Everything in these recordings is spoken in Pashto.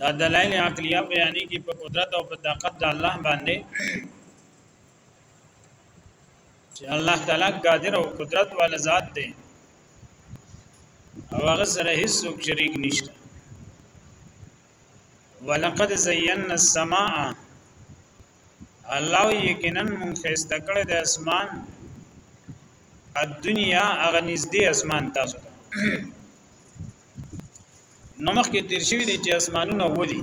دا دلائل عقلیه بیانیږي په قدرت او په طاقت د الله باندې چې الله تعالی قادر او قدرت والا ذات دی او هغه سره هیڅ څوک شریک نشته ولقد زینا السماء الله یقینا مون خسته کړی د اسمان الدنیا هغه نږدې اسمان تاسو ته نو مخکې تیر شوی دی چې اسمانونه ودی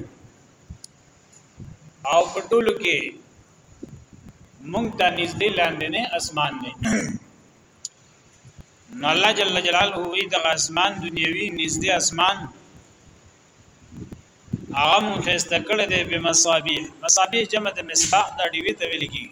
او په ټولو کې مونږ ته نږدې لاندې نه اسمان دی نو الله جل جلاله وی د اسمان دنیوي نږدې اسمان هغه مون خسته کړی دی په مصابیح مصابیح جمع د مصباح د ډیوی ته ویل کیږي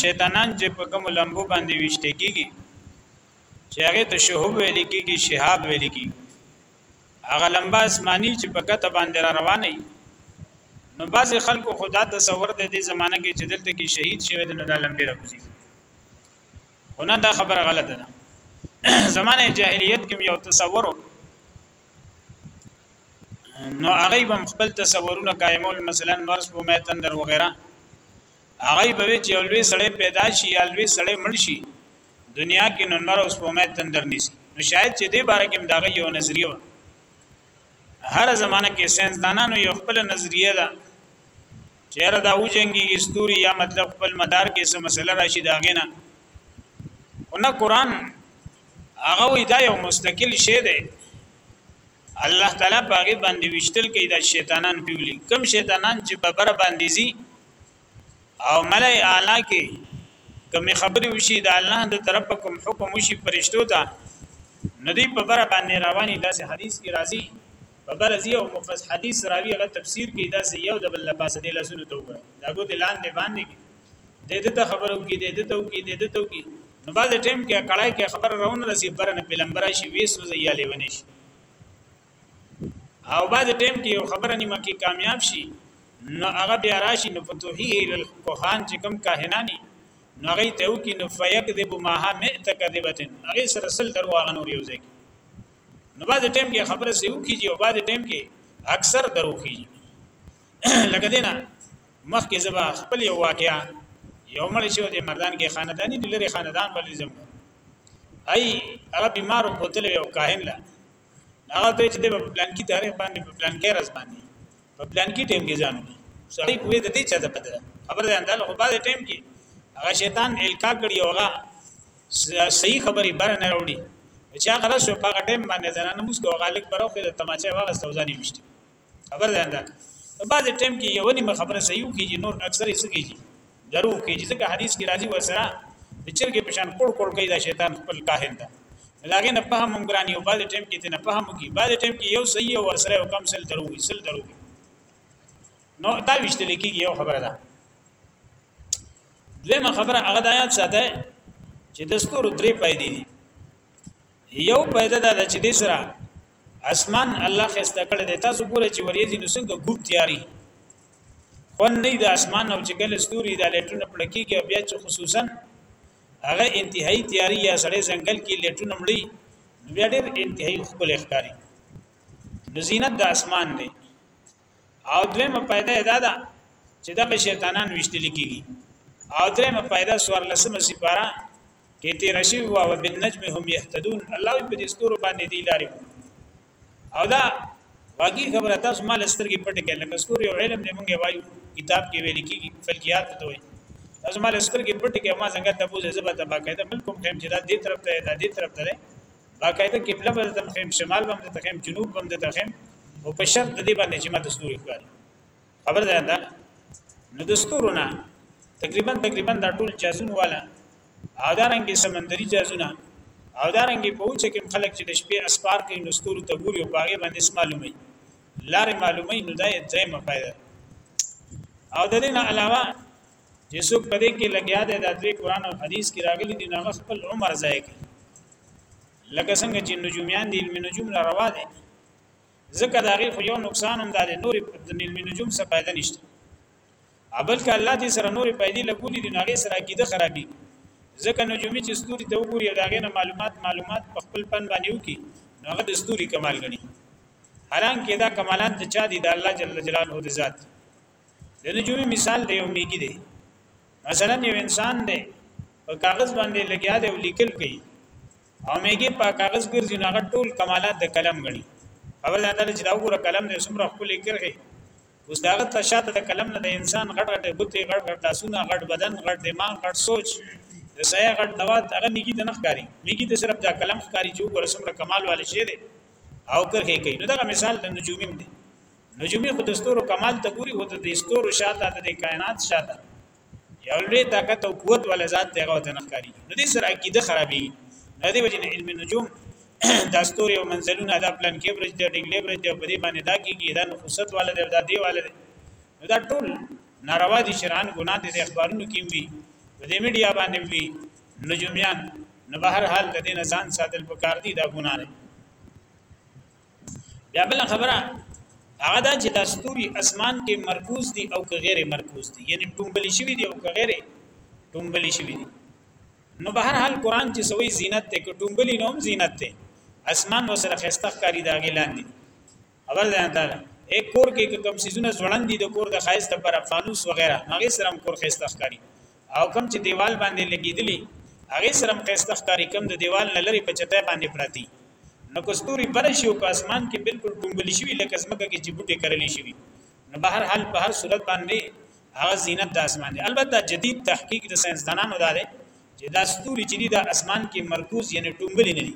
شیطانان چې په کوم لمبو باندې وشته کیږي چې هغه ته شهوب ویل کیږي شهاب ویل کیږي هغه لمبا اسماني چې په کته باندې را روانه نو بعض خلکو خدا تصور د دې زمانہ کې چې دلته کې شهید شوی د نو د لمبې راوځي خونه دا خبره غلطه ده زمانه جاهلیت کې یو تصور نو هغه هم خپل تصورونه قائمول مثلا مرز په میتندر وغیرہ هغوی به وي چې یو لوی سړی پیدا شي یا لوی سړی مړ شي دنیا کې نو نور اوس په مې تندر نیسی نو شاید چې دې باره کې داغه یو نظریه و هر زمانه کې ساينس دانانو یو خپل نظریه ده چیرې دا و جنگي استوري یا مطلب خپل مدار کې څه مسله راشي دا غینا خو نه قران هغه وی دا یو مستقل شی دی الله تعالی پاغي باندې وشتل کوي دا شیطانان پیولي کم شیطانان چې په بر باندې زی او ملای اعلی کې کم خبرې وشي دا الله د طرف کوم حکم وشي پرشتو ته ندی په بر باندې رواني داسې حدیث کې راځي په بر زی او مفصل حدیث راوي هغه تفسیر کې داسې یو د بل لپاسه دی لسونو ته وګړي دا ګوت لاندې باندې د دې ته خبرو کې د دې ته کې د دې ته کې نو باز ټیم کې کړای کې خبر راون رسی برنه پیلمبر شي وې سوزي یا لیونی شي او باز ټیم کې یو خبره نیمه کې کامیاب شي نو هغه بیا راشي نو فتوحي ال کوهان چې کم کاهنانی نو هغه ته و کې نو فیکذب ما ها مئت کذبتن هغه سره سل درو هغه نور یو ځای نو باز ټیم کې خبره سیو کیږي او باز ټیم کې اکثر درو کیږي لکه دینا مخکې زه به خپل یو واقعا یو مړ شو د مردان کې خاندانی د لری خاندان بلې زم ای هغه بیمارو بوتل یو کاهن لا هغه ته چې په پلان کې تاریخ باندې په پلان کې راز باندې په پلان کې ټیم کې ځانو سړی کوی د دې چا ته پته خبر ده اندل خو بعد ټیم کې هغه شیطان الکا کړی هغه صحیح خبري بر نه وړي چې هغه رسو په هغه ټیم باندې زنانه موږ کوه غالک پرو کې د تماچې واغ سوزاني مشته خبر ده انده په بعض ټیم کې یو نیمه خبره صحیح کیږي نور اکثر یې سګيږي درو کیږي ځکه حدیث کې راځي وسره د چرګې په شان کول کول کوي دا شیطان خپل کاهن ده لاګې نه په هم ګرانی او بعض ټیم کې ته نه په هم کی بعض ټیم کې یو صحیح او سره او کم سل درو وي سل درو وي نو دا وشتل کیږي یو خبره ده دویمه خبره هغه د آیات ساته چې د ستورو درې پایدې دي یو پیدا ده چې د سره اسمان الله خسته کړی دی تاسو ګوره چې وریځې نو څنګه ګوب تیاری خون نه د اسمان او چې کله ستوري د لټونه پړکیږي او بیا چې خصوصا هغه انتهایی تیاری یا سړی ځنګل کې لټونه مړی نو بیا ډېر انتهایی خپل ښکاری نو زینت د اسمان دی او دویمه فائدہ دا ده چې دغه شیطانان وشتل کیږي او درېمه فائدہ سوار لسمه سپاره کې تیر شي او بالنجم هم يهتدون الله په دې ستورو باندې دی لارې او دا واقعي خبره تاسو مال سترګې پټې کړئ لکه ستوري او علم دې مونږه وایو کتاب کې ویل کېږي فلکیات ته وایي تاسو مال سترګې پټې کړئ ما څنګه ته بوزه زبر ته باقاعده بل کوم ټیم چې دا دې طرف ته دا دې طرف ته باقاعده قبله به ته خیم شمال به ته خیم جنوب به ته خیم او په شرط د دې باندې چې ما د ستوري ښکاري خبر ده دا نو د ستورو نه تقریبا تقریبا دا ټول جازون والا او دا رنګي سمندري جازونه او دا رنګي په وچه کې خلک چې د شپې اسپار کوي نو ستوري ته ګوري او باغې باندې معلومي لارې معلومي نو دا یې درېمه فائدہ او د دې نه علاوه چې څوک په دې کې لګیا دی د دوی قران او حدیث کې راغلي دي هغه خپل عمر ضایع کوي لکه څنګه چې نجوميان دي علم نجوم را روا دي ځکه دا غي خو یو نقصان هم دی نور د علم نجوم څخه فائدہ نشته ابل ک الله دې سره نور پیدا لګولې دي هغه سره کیده خرابي ځکه نجومي چې ستوري ته وګوري دا غي معلومات معلومات په خپل پن باندې وکي هغه د ستوري کمال غني حالانکه دا کمالات چا دي د الله جل جلاله د ذات د نجومي مثال دی او میګي دی مثلا یو انسان دی په کاغذ باندې لګیا دی او لیکل کوي او میګي په کاغذ ګرځي نو هغه ټول کمالات د قلم غني اول دا چې دا وګوره قلم دې څومره خپل کرخي اوس داغه تشاته د قلم نه د انسان غټ غټ ګوتې غټ غټ لاسونه غټ بدن غټ دماغ غټ سوچ د سایه غټ دوات هغه میګي د نخ کاری میګي د صرف دا قلم ښکاری چې وګوره څومره کمال والي شه دی او کرخي کوي نو دا مثال د نجومیم دی نجومی خو د ستورو کمال ته ګوري خو د ستورو شاته د کائنات شاته یو لوی طاقت او قوت ول ذات دی غو ته نخکاری نو دې سره عقیده خرابې نه دی وجه علم نجوم د ستوري او منزلونه دا پلان کې برج دی ډنګلې برج دی په دې باندې دا کېږي دا نفوست والد دا دی والد نو دا ټول ناروا دي شرعن ګناه دي اخبارونو کې وي په دې میډیا باندې وي نجوميان نو بهر حال د دین ځان ساتل پکار دي دا ګناه ده بیا بل خبره هغه دا چې د استوري اسمان کې مرکوز دي او که غیر مرکوز دي یعنی ټومبل شوی دي او که غیر ټومبل شوی دي نو به هر حال قران چې سوی زینت ته کې ټومبل نه هم زینت ته اسمان نو سره خسته ښکاری دا غي لاندې خبر ده تا ایک کور کې کم سيزونه ځوړند دي د کور د خایس د پر فانوس وغیرہ هغه سره کور خسته ښکاری او کوم چې دیوال باندې لګیدلی هغه سره مخسته ښکاری کوم د دیوال نه لري په چته باندې پراتی نو کوستوري بر شي او په اسمان کې بالکل ټومبل شي لکه زمکه کې چې بوټي کرلې شي نو به هر حال په هر صورت باندې هغه زینت د اسمان دی البته جدید تحقیق د ساينسدانانو دا دی چې دا ستوري چې د اسمان کې مرکوز یعنی ټومبل نه دي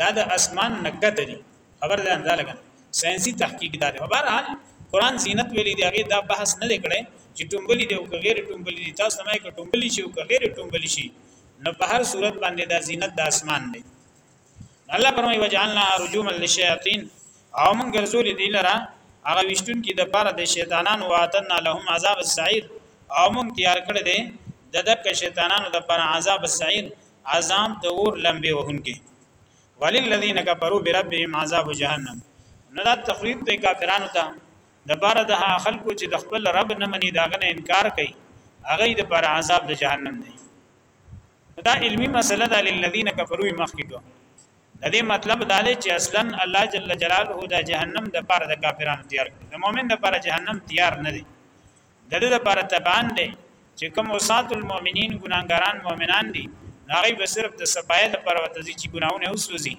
دا د اسمان نه کښته دي خبر ده انده لګنه ساينسي تحقیق دا دی په هر حال قران زینت ویلي دی هغه دا بحث نه کړي چې ټومبلي دی او که غیر ټومبلي دي تاسو نه کې ټومبلي شي او که غیر ټومبلي شي نو په هر صورت باندې دا زینت د اسمان دی الله پرمای وجعلنا رجوما للشیاطین او موږ ګرځول دي لره هغه وشتون کې د پاره د شیطانانو واتنا لهم عذاب السعیر او موږ تیار کړی دی د دک شیطانانو د پاره عذاب السعیر عذاب د اور لمبه وهونکي وللذین کفروا بربهم عذاب جهنم نو دا تخویب دی کافرانو ته د بار د خلکو چې د خپل رب نه مني داغه نه انکار کوي هغه د پر عذاب د جهنم دی دا علمی مسله ده للذین کفروا مخکې کو د دې مطلب دا دی چې اصلا الله جل جلاله د جهنم د پر د کافرانو تیار کړ د مؤمن د پر جهنم تیار نه دی د دې لپاره تبعان دی چې کوم وسات المؤمنین ګناګاران مؤمنان دي هغه به صرف د صفای د پر وتزي چې ګناونه اوسوځي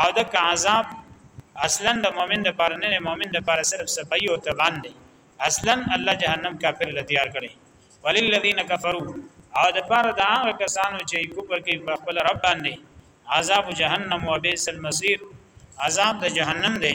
او د عذاب اصلا د مؤمن د پر نه مؤمن د پر صرف صفای او تبعان دی اصلا الله جهنم کافر لتیار کړي وللذین کفروا او د پر د هغه کسانو چې کوپر کوي په خپل رب باندې عذاب جهنم وبئس المصير عذاب د جهنم دی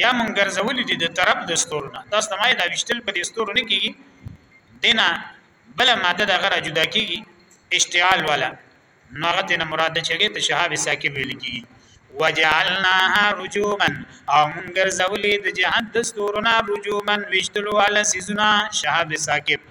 یا مونږ ګرځولې دي د طرف د ستورو نه تاسو ته ما دا وشتل په دې ستورو نه کیږي دینه بل ماده د غره جدا کیږي اشتعال والا نو هغه تینا مراد چګه ته شهاب ساکب ویل کی وجعلناها رجوما او مونږ ګرځولې د جهاد د ستورو نه رجوما وشتلو والا سيزونه شهاب ساکب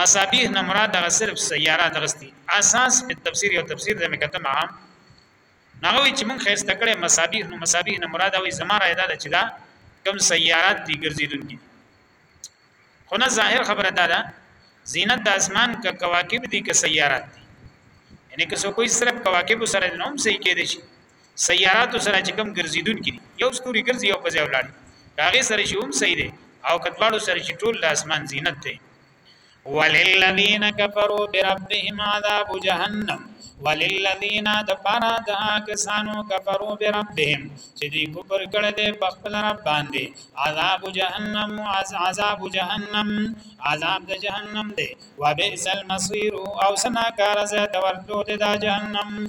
مصابيح نه مراد هغه صرف سیاره درستی اساس په تفسیر او تفسیر د مکته معام ناوی چې مونږ خسته کړي مصابيح نو مصابيح نه مراد وي زماره ادا چې دا کم سیارات دي ګرځیدونکي خو نه ظاهر خبره ده دا زینت د اسمان کا کواکب دي که سیارات دي یعنی که څوک صرف کواکب سره نوم صحیح کې دي شي سیاراتو سره چې کوم ګرځیدونکي دي یو ستوري ګرځي یو په ځای ولاړ هغه سره چې هم صحیح دی او کدواړو سره چې ټول د اسمان زینت دی وللذین کفروا بربهم عذاب جهنم وللذین دفارا دا کسانو کفروا بربهم چې دی کفر کړه دې په خپل رب باندې عذاب جهنم عذاب جهنم عذاب د جهنم دی وبئس المصير او سنا کار زه د ورتلو د جهنم